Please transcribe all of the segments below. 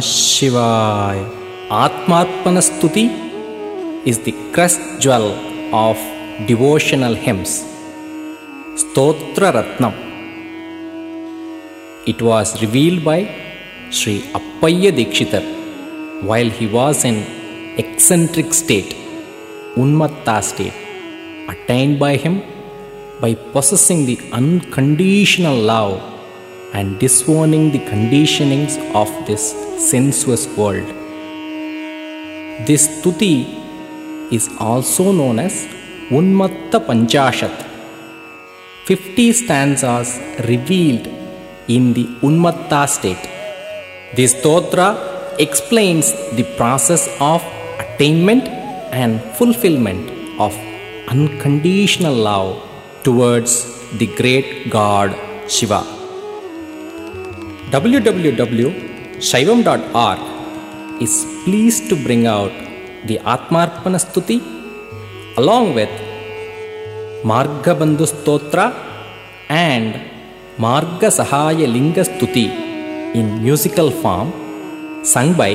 Shivaya. Atmarpanastuti is the crest jewel of devotional hymns. Stotra Ratnam. It was revealed by Sri Appaya Dikshitar while he was in eccentric state, Unmatta state, attained by him by possessing the unconditional love and disowning the conditionings of this sensuous world. This stuti is also known as Unmatta Panchashat. 50 stanzas revealed in the Unmatta state. This stotra explains the process of attainment and fulfillment of unconditional love towards the great God Shiva. www.shaivam.org is pleased to bring out the Atmarpana Stuti along with Margabandhu Stotra and Marga Sahaya Linga Stuti in musical form sung by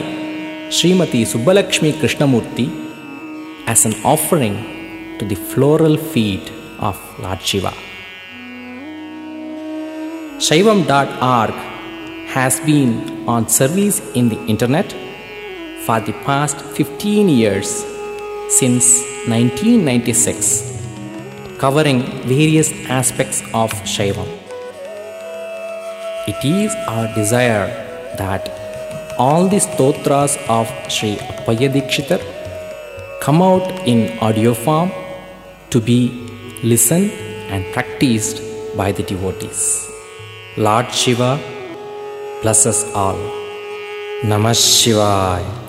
Srimati Subbalakshmi Krishnamurti as an offering to the floral feet of Lord Shiva. Shaivam.org has been on service in the internet for the past 15 years since 1996, covering various aspects of Shaivam. It is our desire that all the stotras of Sri Appaya Dikshitar come out in audio form to be listened and practiced by the devotees. Lord Shiva bless us all. Namah Shivaya.